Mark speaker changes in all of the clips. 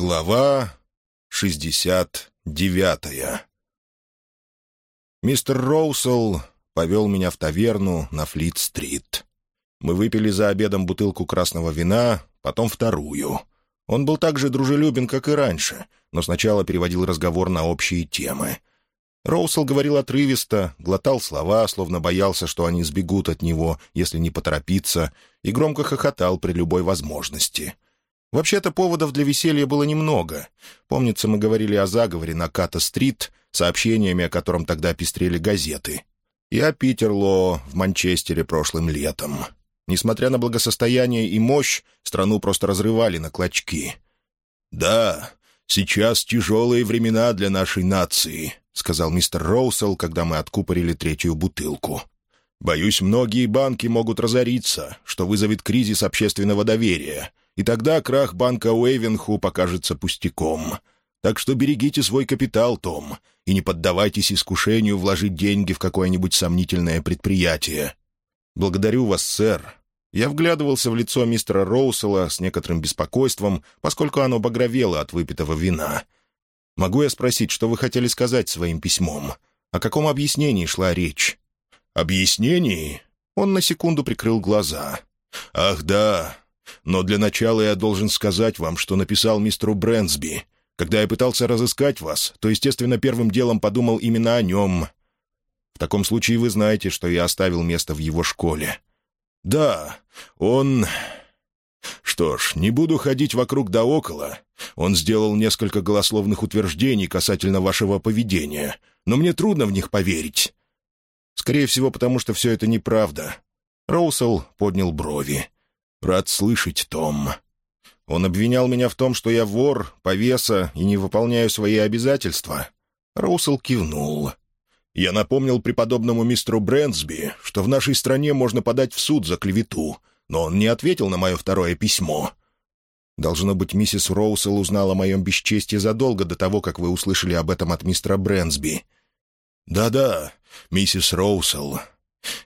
Speaker 1: Глава шестьдесят девятая Мистер Роусел повел меня в таверну на Флит-стрит. Мы выпили за обедом бутылку красного вина, потом вторую. Он был так же дружелюбен, как и раньше, но сначала переводил разговор на общие темы. Роусел говорил отрывисто, глотал слова, словно боялся, что они сбегут от него, если не поторопиться, и громко хохотал при любой возможности — Вообще-то поводов для веселья было немного. Помнится, мы говорили о заговоре на Ката-стрит, сообщениями о котором тогда пестрели газеты. И о Питерло в Манчестере прошлым летом. Несмотря на благосостояние и мощь, страну просто разрывали на клочки. «Да, сейчас тяжелые времена для нашей нации», — сказал мистер Роусел, когда мы откупорили третью бутылку. «Боюсь, многие банки могут разориться, что вызовет кризис общественного доверия, и тогда крах банка Уэйвенху покажется пустяком. Так что берегите свой капитал, Том, и не поддавайтесь искушению вложить деньги в какое-нибудь сомнительное предприятие. Благодарю вас, сэр. Я вглядывался в лицо мистера Роусела с некоторым беспокойством, поскольку оно багровело от выпитого вина. Могу я спросить, что вы хотели сказать своим письмом? О каком объяснении шла речь? «Объяснении?» Он на секунду прикрыл глаза. «Ах да, но для начала я должен сказать вам, что написал мистеру Брэнсби. Когда я пытался разыскать вас, то, естественно, первым делом подумал именно о нем. В таком случае вы знаете, что я оставил место в его школе. Да, он... Что ж, не буду ходить вокруг да около. Он сделал несколько голословных утверждений касательно вашего поведения, но мне трудно в них поверить. Скорее всего, потому что все это неправда. Роусел поднял брови. «Рад слышать, Том. Он обвинял меня в том, что я вор, повеса и не выполняю свои обязательства». Роусел кивнул. «Я напомнил преподобному мистеру Брэнсби, что в нашей стране можно подать в суд за клевету, но он не ответил на мое второе письмо». «Должно быть, миссис Роусел узнала о моем бесчестии задолго до того, как вы услышали об этом от мистера Брэнсби». «Да-да, миссис Роусел.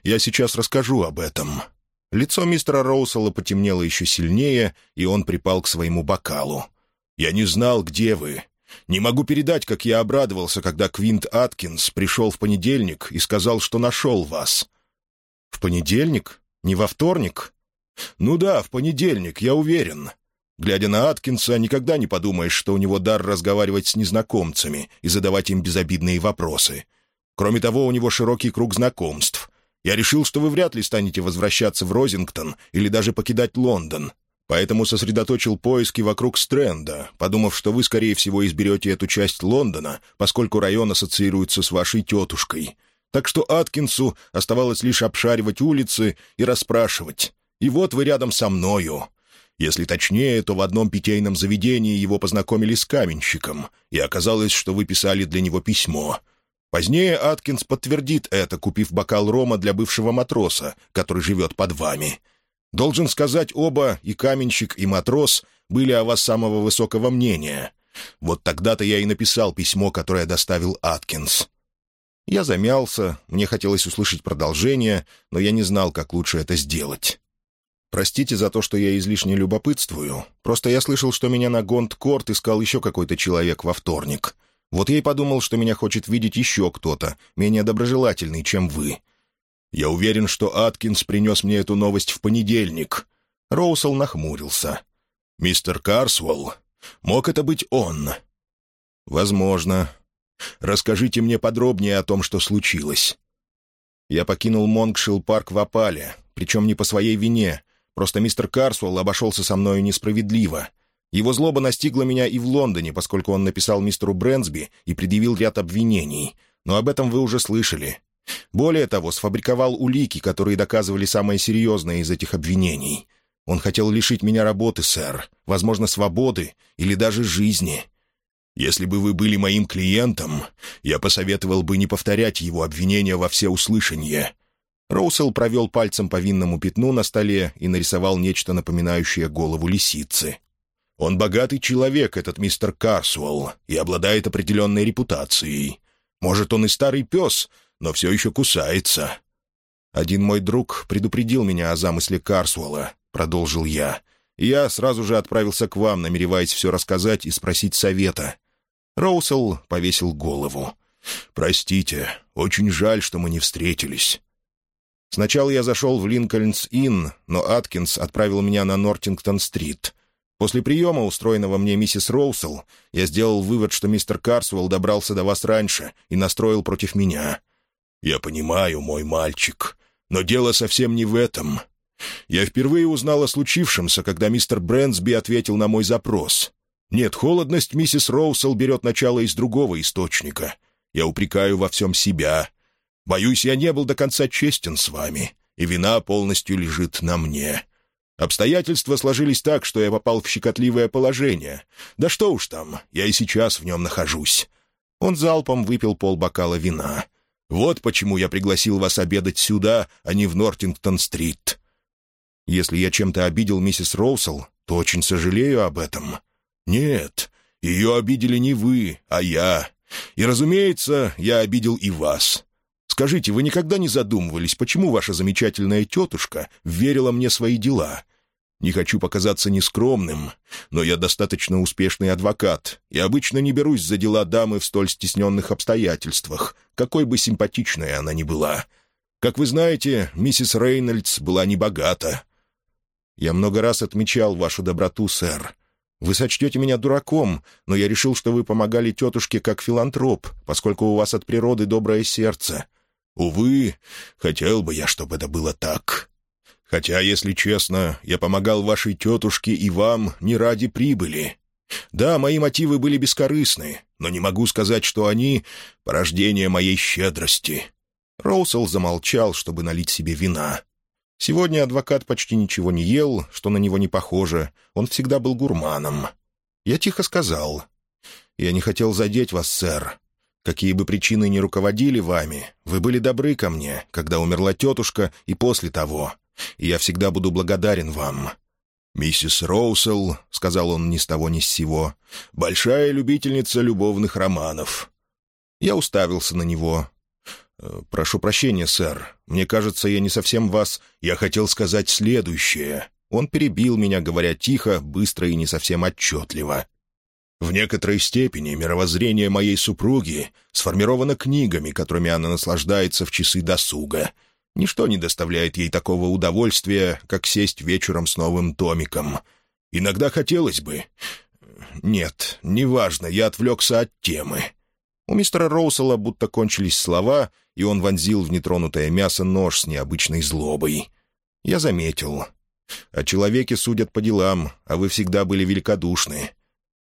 Speaker 1: Я сейчас расскажу об этом. Лицо мистера Роусела потемнело еще сильнее, и он припал к своему бокалу. «Я не знал, где вы. Не могу передать, как я обрадовался, когда Квинт Аткинс пришел в понедельник и сказал, что нашел вас». «В понедельник? Не во вторник?» «Ну да, в понедельник, я уверен». Глядя на Аткинса, никогда не подумаешь, что у него дар разговаривать с незнакомцами и задавать им безобидные вопросы. Кроме того, у него широкий круг знакомств. Я решил, что вы вряд ли станете возвращаться в Розингтон или даже покидать Лондон. Поэтому сосредоточил поиски вокруг Стрэнда, подумав, что вы, скорее всего, изберете эту часть Лондона, поскольку район ассоциируется с вашей тетушкой. Так что Аткинсу оставалось лишь обшаривать улицы и расспрашивать. И вот вы рядом со мною. Если точнее, то в одном питейном заведении его познакомили с каменщиком, и оказалось, что вы писали для него письмо — Позднее Аткинс подтвердит это, купив бокал рома для бывшего матроса, который живет под вами. Должен сказать, оба, и каменщик, и матрос, были о вас самого высокого мнения. Вот тогда-то я и написал письмо, которое доставил Аткинс. Я замялся, мне хотелось услышать продолжение, но я не знал, как лучше это сделать. Простите за то, что я излишне любопытствую. Просто я слышал, что меня на Гонд-Корт искал еще какой-то человек во вторник. Вот я и подумал, что меня хочет видеть еще кто-то, менее доброжелательный, чем вы. Я уверен, что Аткинс принес мне эту новость в понедельник». Роусел нахмурился. «Мистер Карсвелл? Мог это быть он?» «Возможно. Расскажите мне подробнее о том, что случилось». Я покинул Монгшилл парк в опале, причем не по своей вине. Просто мистер Карсвелл обошелся со мною несправедливо. Его злоба настигла меня и в Лондоне, поскольку он написал мистеру Брэнсби и предъявил ряд обвинений. Но об этом вы уже слышали. Более того, сфабриковал улики, которые доказывали самое серьезное из этих обвинений. Он хотел лишить меня работы, сэр, возможно, свободы или даже жизни. Если бы вы были моим клиентом, я посоветовал бы не повторять его обвинения во всеуслышание». Роусел провел пальцем по винному пятну на столе и нарисовал нечто напоминающее голову лисицы. Он богатый человек, этот мистер Карсуэлл, и обладает определенной репутацией. Может, он и старый пес, но все еще кусается. Один мой друг предупредил меня о замысле Карсуэлла, продолжил я. я сразу же отправился к вам, намереваясь все рассказать и спросить совета». Роусел повесил голову. «Простите, очень жаль, что мы не встретились». Сначала я зашел в Линкольнс-Инн, но Аткинс отправил меня на Нортингтон-стрит. После приема, устроенного мне миссис Роусел, я сделал вывод, что мистер Карсуэлл добрался до вас раньше и настроил против меня. «Я понимаю, мой мальчик, но дело совсем не в этом. Я впервые узнал о случившемся, когда мистер Брэнсби ответил на мой запрос. Нет, холодность миссис Роусел берет начало из другого источника. Я упрекаю во всем себя. Боюсь, я не был до конца честен с вами, и вина полностью лежит на мне. Обстоятельства сложились так, что я попал в щекотливое положение. Да что уж там, я и сейчас в нем нахожусь». Он залпом выпил полбокала вина. «Вот почему я пригласил вас обедать сюда, а не в Нортингтон-стрит. Если я чем-то обидел миссис Роусел, то очень сожалею об этом. Нет, ее обидели не вы, а я. И, разумеется, я обидел и вас. Скажите, вы никогда не задумывались, почему ваша замечательная тетушка верила мне свои дела? Не хочу показаться нескромным, но я достаточно успешный адвокат и обычно не берусь за дела дамы в столь стесненных обстоятельствах, какой бы симпатичной она ни была. Как вы знаете, миссис Рейнольдс была небогата. Я много раз отмечал вашу доброту, сэр. Вы сочтете меня дураком, но я решил, что вы помогали тетушке как филантроп, поскольку у вас от природы доброе сердце. Увы, хотел бы я, чтобы это было так. Хотя, если честно, я помогал вашей тетушке и вам не ради прибыли. Да, мои мотивы были бескорыстны, но не могу сказать, что они — порождение моей щедрости». Роусел замолчал, чтобы налить себе вина. Сегодня адвокат почти ничего не ел, что на него не похоже. Он всегда был гурманом. Я тихо сказал. «Я не хотел задеть вас, сэр. Какие бы причины ни руководили вами, вы были добры ко мне, когда умерла тетушка и после того. И я всегда буду благодарен вам». «Миссис Роусел», — сказал он ни с того ни с сего, — «большая любительница любовных романов». Я уставился на него. «Э, «Прошу прощения, сэр. Мне кажется, я не совсем вас...» «Я хотел сказать следующее». Он перебил меня, говоря тихо, быстро и не совсем отчетливо. «В некоторой степени мировоззрение моей супруги сформировано книгами, которыми она наслаждается в часы досуга. Ничто не доставляет ей такого удовольствия, как сесть вечером с новым томиком. Иногда хотелось бы... Нет, неважно, я отвлекся от темы. У мистера Роусела будто кончились слова, и он вонзил в нетронутое мясо нож с необычной злобой. Я заметил. О человеке судят по делам, а вы всегда были великодушны.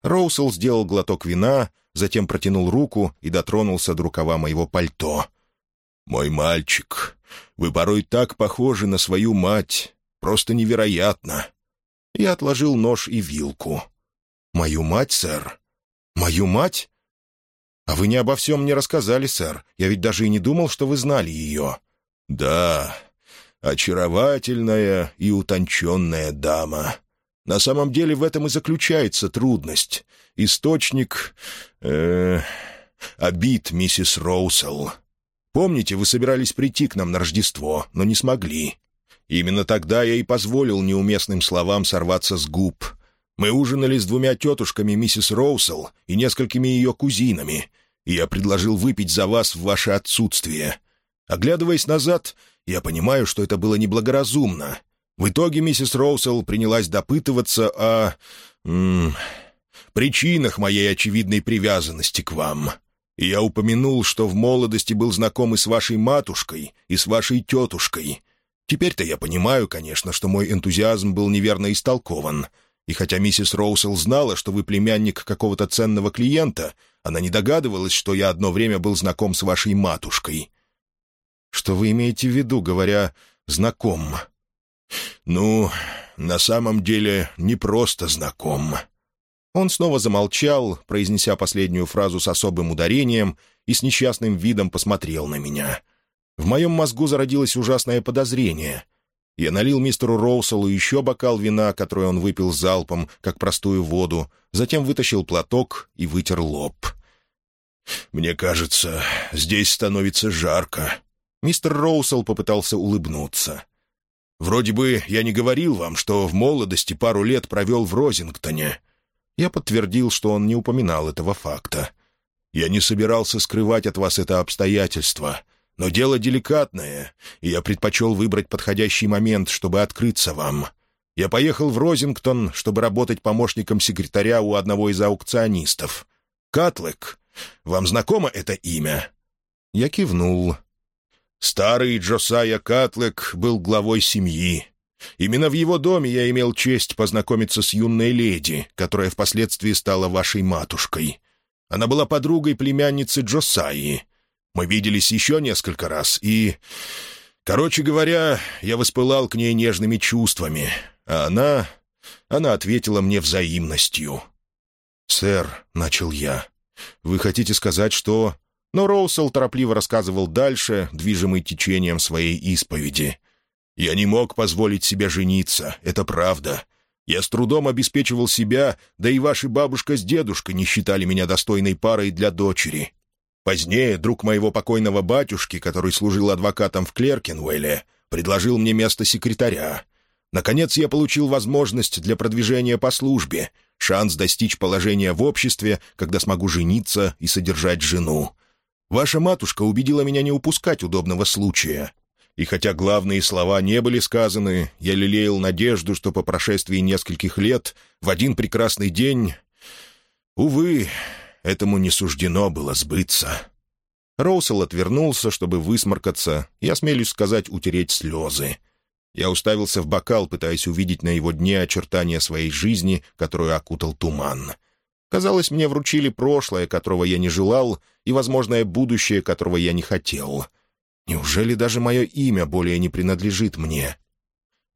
Speaker 1: Роусел сделал глоток вина, затем протянул руку и дотронулся до рукава моего пальто. «Мой мальчик, вы порой так похожи на свою мать. Просто невероятно». Я отложил нож и вилку. «Мою мать, сэр? Мою мать? «А вы не обо всем мне рассказали, сэр. Я ведь даже и не думал, что вы знали ее». «Да, очаровательная и утонченная дама. На самом деле в этом и заключается трудность. Источник... Э, обид миссис Роусел. Помните, вы собирались прийти к нам на Рождество, но не смогли. Именно тогда я и позволил неуместным словам сорваться с губ. Мы ужинали с двумя тетушками миссис Роусел и несколькими ее кузинами, и я предложил выпить за вас в ваше отсутствие. Оглядываясь назад, я понимаю, что это было неблагоразумно. В итоге миссис Роусел принялась допытываться о... М причинах моей очевидной привязанности к вам. И я упомянул, что в молодости был знаком и с вашей матушкой, и с вашей тетушкой. Теперь-то я понимаю, конечно, что мой энтузиазм был неверно истолкован — и хотя миссис Роусел знала, что вы племянник какого-то ценного клиента, она не догадывалась, что я одно время был знаком с вашей матушкой. Что вы имеете в виду, говоря «знаком»? Ну, на самом деле, не просто знаком. Он снова замолчал, произнеся последнюю фразу с особым ударением и с несчастным видом посмотрел на меня. В моем мозгу зародилось ужасное подозрение — я налил мистеру Роуселу еще бокал вина, который он выпил залпом, как простую воду, затем вытащил платок и вытер лоб. «Мне кажется, здесь становится жарко». Мистер Роусел попытался улыбнуться. Вроде бы я не говорил вам, что в молодости пару лет провел в Розингтоне». Я подтвердил, что он не упоминал этого факта. «Я не собирался скрывать от вас это обстоятельство, но дело деликатное, и я предпочел выбрать подходящий момент, чтобы открыться вам. Я поехал в Розингтон, чтобы работать помощником секретаря у одного из аукционистов. Катлек. Вам знакомо это имя?» Я кивнул. Старый Джосайя Катлек был главой семьи. Именно в его доме я имел честь познакомиться с юной леди, которая впоследствии стала вашей матушкой. Она была подругой племянницы Джосайи. Мы виделись еще несколько раз, и... Короче говоря, я воспылал к ней нежными чувствами, а она... Она ответила мне взаимностью. «Сэр», — начал я, — «вы хотите сказать, что...» Но Роусел торопливо рассказывал дальше, движимый течением своей исповеди. «Я не мог позволить себе жениться, это правда. Я с трудом обеспечивал себя, да и ваша бабушка с дедушкой не считали меня достойной парой для дочери. Позднее друг моего покойного батюшки, который служил адвокатом в Клеркенуэле, предложил мне место секретаря. Наконец я получил возможность для продвижения по службе, шанс достичь положения в обществе, когда смогу жениться и содержать жену. Ваша матушка убедила меня не упускать удобного случая. И хотя главные слова не были сказаны, я лелеял надежду, что по прошествии нескольких лет, в один прекрасный день... Увы, этому не суждено было сбыться. Роусел отвернулся, чтобы высморкаться, и, осмелюсь сказать, утереть слезы. Я уставился в бокал, пытаясь увидеть на его дне очертания своей жизни, которую окутал туман. Казалось, мне вручили прошлое, которого я не желал, и возможное будущее, которого я не хотел. Неужели даже мое имя более не принадлежит мне?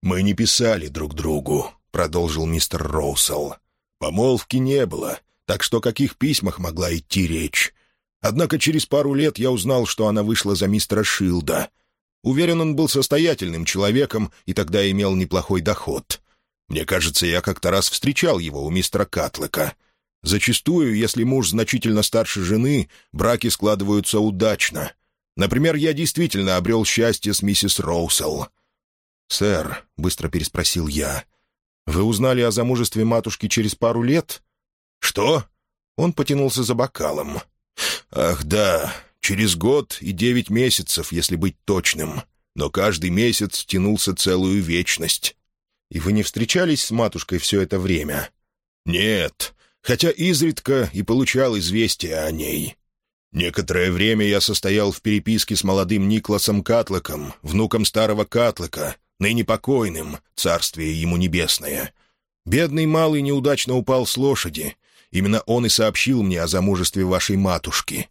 Speaker 1: «Мы не писали друг другу», — продолжил мистер Роусел. «Помолвки не было, так что о каких письмах могла идти речь? Однако через пару лет я узнал, что она вышла за мистера Шилда. Уверен, он был состоятельным человеком и тогда имел неплохой доход. Мне кажется, я как-то раз встречал его у мистера Катлека. Зачастую, если муж значительно старше жены, браки складываются удачно. Например, я действительно обрел счастье с миссис Роусел. «Сэр», — быстро переспросил я, — «вы узнали о замужестве матушки через пару лет?» «Что?» Он потянулся за бокалом. «Ах, да, через год и девять месяцев, если быть точным. Но каждый месяц тянулся целую вечность». «И вы не встречались с матушкой все это время?» «Нет, хотя изредка и получал известия о ней. Некоторое время я состоял в переписке с молодым Никласом Катлоком, внуком старого Катлока, ныне покойным, царствие ему небесное. Бедный малый неудачно упал с лошади. Именно он и сообщил мне о замужестве вашей матушки.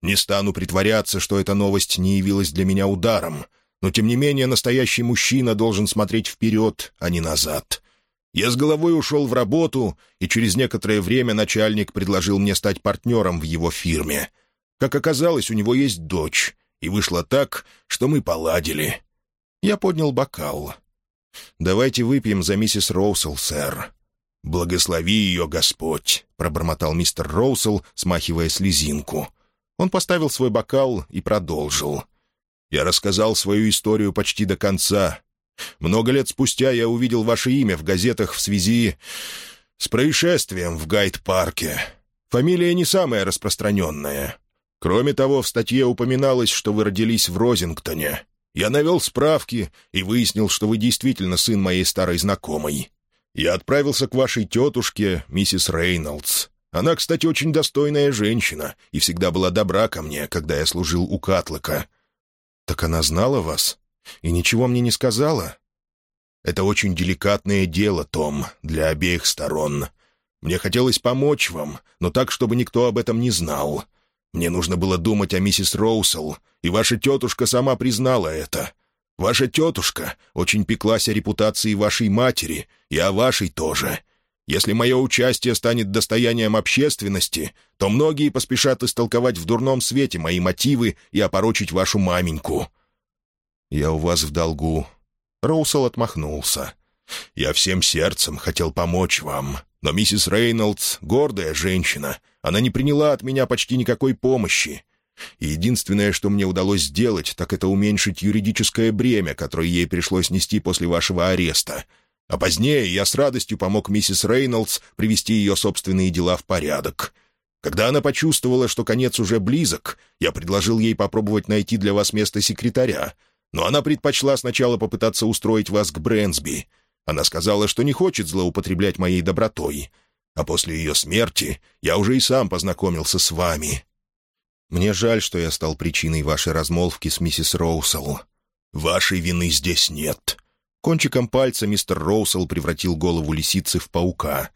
Speaker 1: Не стану притворяться, что эта новость не явилась для меня ударом, но тем не менее настоящий мужчина должен смотреть вперед, а не назад. Я с головой ушел в работу, и через некоторое время начальник предложил мне стать партнером в его фирме. Как оказалось, у него есть дочь, и вышло так, что мы поладили. Я поднял бокал. «Давайте выпьем за миссис Роусел, сэр». «Благослови ее Господь», — пробормотал мистер Роусел, смахивая слезинку. Он поставил свой бокал и продолжил. «Я рассказал свою историю почти до конца, много лет спустя я увидел ваше имя в газетах в связи с происшествием в Гайд-парке. Фамилия не самая распространенная. Кроме того, в статье упоминалось, что вы родились в Розингтоне. Я навел справки и выяснил, что вы действительно сын моей старой знакомой. Я отправился к вашей тетушке, миссис Рейнольдс. Она, кстати, очень достойная женщина и всегда была добра ко мне, когда я служил у Катлыка. «Так она знала вас?» И ничего мне не сказала? Это очень деликатное дело, Том, для обеих сторон. Мне хотелось помочь вам, но так, чтобы никто об этом не знал. Мне нужно было думать о миссис Роусел, и ваша тетушка сама признала это. Ваша тетушка очень пеклась о репутации вашей матери, и о вашей тоже. Если мое участие станет достоянием общественности, то многие поспешат истолковать в дурном свете мои мотивы и опорочить вашу маменьку. «Я у вас в долгу». Роусел отмахнулся. «Я всем сердцем хотел помочь вам, но миссис Рейнольдс — гордая женщина. Она не приняла от меня почти никакой помощи. И единственное, что мне удалось сделать, так это уменьшить юридическое бремя, которое ей пришлось нести после вашего ареста. А позднее я с радостью помог миссис Рейнольдс привести ее собственные дела в порядок. Когда она почувствовала, что конец уже близок, я предложил ей попробовать найти для вас место секретаря, но она предпочла сначала попытаться устроить вас к Брэнсби. Она сказала, что не хочет злоупотреблять моей добротой. А после ее смерти я уже и сам познакомился с вами. Мне жаль, что я стал причиной вашей размолвки с миссис Роусел. Вашей вины здесь нет. Кончиком пальца мистер Роусел превратил голову лисицы в паука.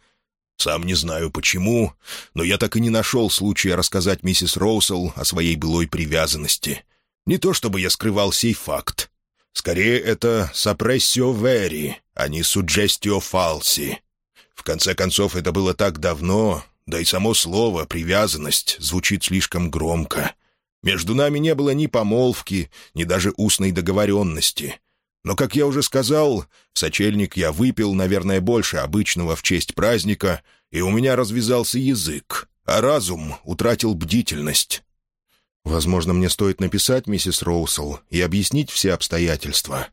Speaker 1: Сам не знаю почему, но я так и не нашел случая рассказать миссис Роусел о своей былой привязанности. Не то чтобы я скрывал сей факт. Скорее, это «сапрессио вери», а не «суджестио фалси». В конце концов, это было так давно, да и само слово «привязанность» звучит слишком громко. Между нами не было ни помолвки, ни даже устной договоренности. Но, как я уже сказал, в сочельник я выпил, наверное, больше обычного в честь праздника, и у меня развязался язык, а разум утратил бдительность. Возможно, мне стоит написать миссис Роусел и объяснить все обстоятельства.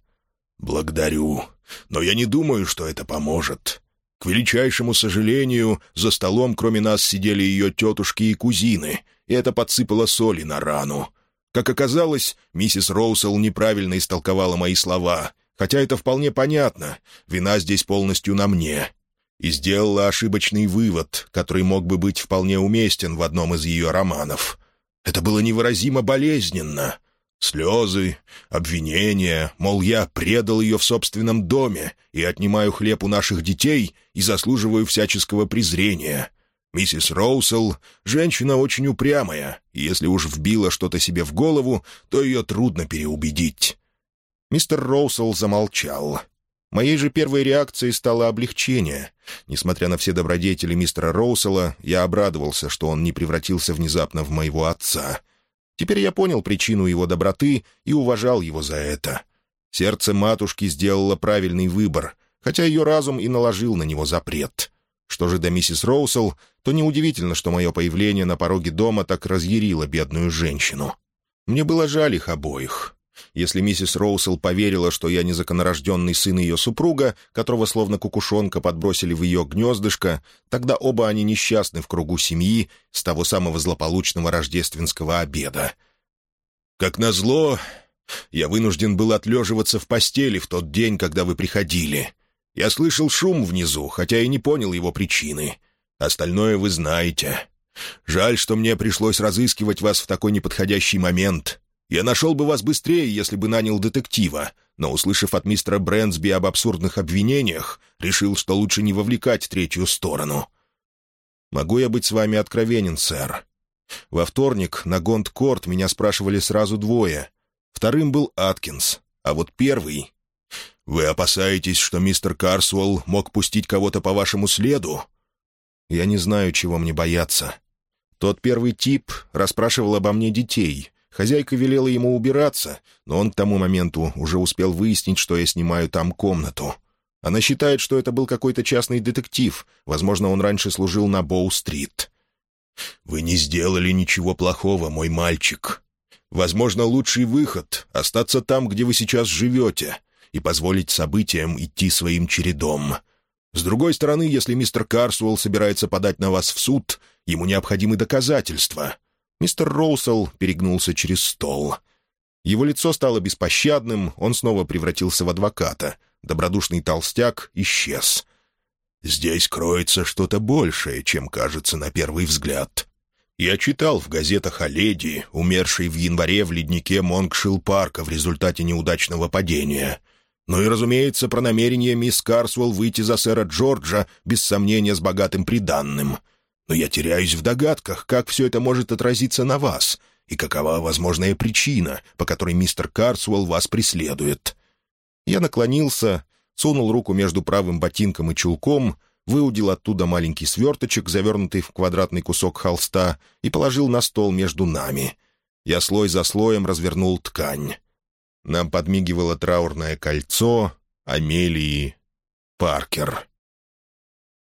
Speaker 1: «Благодарю, но я не думаю, что это поможет. К величайшему сожалению, за столом кроме нас сидели ее тетушки и кузины, и это подсыпало соли на рану. Как оказалось, миссис Роусел неправильно истолковала мои слова, хотя это вполне понятно, вина здесь полностью на мне. И сделала ошибочный вывод, который мог бы быть вполне уместен в одном из ее романов. Это было невыразимо болезненно. Слезы, обвинения, мол, я предал ее в собственном доме и отнимаю хлеб у наших детей и заслуживаю всяческого презрения. Миссис Роусел — женщина очень упрямая, и если уж вбила что-то себе в голову, то ее трудно переубедить. Мистер Роусел замолчал. Моей же первой реакцией стало облегчение. Несмотря на все добродетели мистера Роусела, я обрадовался, что он не превратился внезапно в моего отца — Теперь я понял причину его доброты и уважал его за это. Сердце матушки сделало правильный выбор, хотя ее разум и наложил на него запрет. Что же до миссис Роусел, то неудивительно, что мое появление на пороге дома так разъярило бедную женщину. Мне было жаль их обоих. Если миссис Роусел поверила, что я незаконорожденный сын ее супруга, которого словно кукушонка подбросили в ее гнездышко, тогда оба они несчастны в кругу семьи с того самого злополучного рождественского обеда. «Как назло, я вынужден был отлеживаться в постели в тот день, когда вы приходили. Я слышал шум внизу, хотя и не понял его причины. Остальное вы знаете. Жаль, что мне пришлось разыскивать вас в такой неподходящий момент». Я нашел бы вас быстрее, если бы нанял детектива, но, услышав от мистера Брэнсби об абсурдных обвинениях, решил, что лучше не вовлекать третью сторону. «Могу я быть с вами откровенен, сэр?» Во вторник на Гонд-Корт меня спрашивали сразу двое. Вторым был Аткинс, а вот первый... «Вы опасаетесь, что мистер Карсуэлл мог пустить кого-то по вашему следу?» «Я не знаю, чего мне бояться. Тот первый тип расспрашивал обо мне детей, Хозяйка велела ему убираться, но он к тому моменту уже успел выяснить, что я снимаю там комнату. Она считает, что это был какой-то частный детектив. Возможно, он раньше служил на Боу-стрит. «Вы не сделали ничего плохого, мой мальчик. Возможно, лучший выход — остаться там, где вы сейчас живете, и позволить событиям идти своим чередом. С другой стороны, если мистер Карсуэлл собирается подать на вас в суд, ему необходимы доказательства. Мистер Роусел перегнулся через стол. Его лицо стало беспощадным, он снова превратился в адвоката. Добродушный толстяк исчез. «Здесь кроется что-то большее, чем кажется на первый взгляд», я читал в газетах о леди, умершей в январе в леднике Монгшилл-парка в результате неудачного падения. Ну и, разумеется, про намерение мисс Карсвелл выйти за сэра Джорджа, без сомнения, с богатым приданным но я теряюсь в догадках, как все это может отразиться на вас, и какова возможная причина, по которой мистер Карсуэлл вас преследует». Я наклонился, сунул руку между правым ботинком и чулком, выудил оттуда маленький сверточек, завернутый в квадратный кусок холста, и положил на стол между нами. Я слой за слоем развернул ткань. Нам подмигивало траурное кольцо Амелии Паркер.